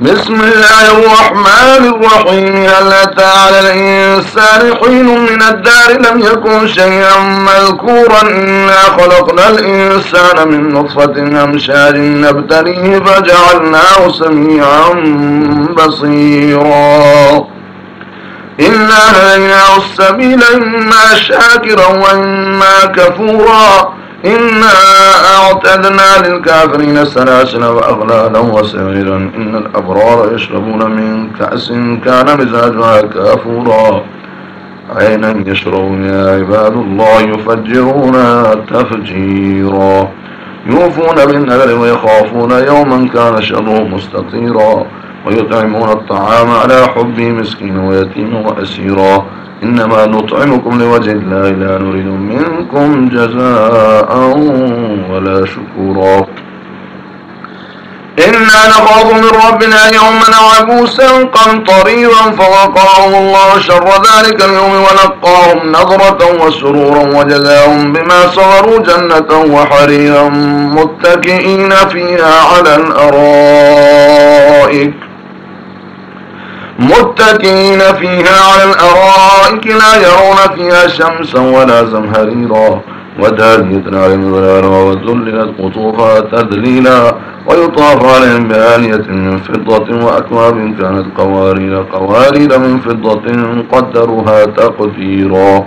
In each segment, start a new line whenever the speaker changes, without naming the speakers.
بسم الله الرحمن الرحيم. هل أتى على الإنسان حين من الدار؟ لم يكن شيئا مذكورا. إنا خلقنا الإنسان من نطفة أمشاج نبتليه فجعلناه سميعا بصيرا. إنا هديناه السبيل إما شاكرا وإما كفورا. إنا أعتدنا للكافرين سلاسل وأغلالا وسعيرا. إن الأبرار يشربون من كأس كان مزاجها كافورا. عينا يشربون يا عباد الله يفجرونها تفجيرا. يوفون بالنذر ويخافون يوما كان شره مستطيرا. ويطعمون الطعام على حبه مسكين ويتيم وأسيرا. إنما نطعمكم لوجه الله لا نريد منكم جزاء ولا شكورا. إنا نخاف من ربنا يوما عبوسا قمطريرا فوقاهم الله شر ذلك اليوم ولقاهم نظرة وسرورا وجزاهم بما صبروا جنة وحريرا متكئين فيها على الأرائك. متكئين فيها على الأرائك لا يرون فيها شمسا ولا زمهريرا. ودانية عليهم ظلالا وذللت قطوفها تذليلا ويطاف عليهم بآلية من فضة وأكواب كانت قوارير قوارير من فضة قدرها تقديرا.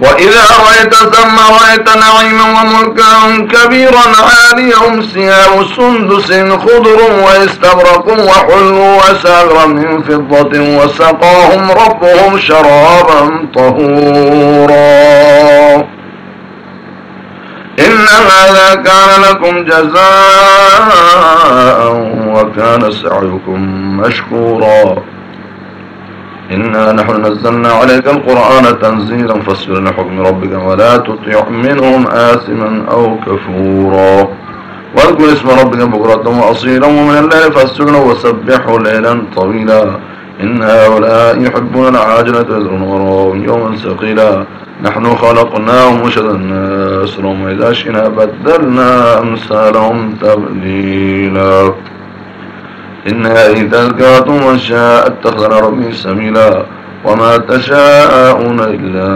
وإذا رأيت ثم رأيت نعيما وملكا كبيرا عاليهم ثياب سندس خضر واستبرق وحلوا وساغرا من فضة وسقاهم ربهم شرابا طهورا. إن هذا كان لكم جزاء وكان سعيكم مشكورا. إنا نحن نزلنا عليك القرآن تنزيلا فاصبر لحكم ربك ولا تطيع منهم آثما أو كفورا. واذكر اسم ربك بكرة وأصيلا ومن الليل فاسجنا وسبحوا ليلا طويلا. إن هؤلاء يحبون العاجلة يذرون وراءهم يوما ثقيلا. نحن خلقناهم وشددنا أسرهم وإذا شئنا بدلنا أمثالهم تبديلا. إن هذه تذكرة من شاء اتخذ ربي سبيلا وما تشاءون إلا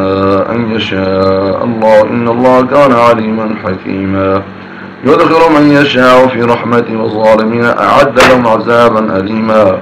أن يشاء الله. إن الله كان عليما حكيما. يدخل من يشاء في رحمته والظالمين أعد لهم عذابا أليما.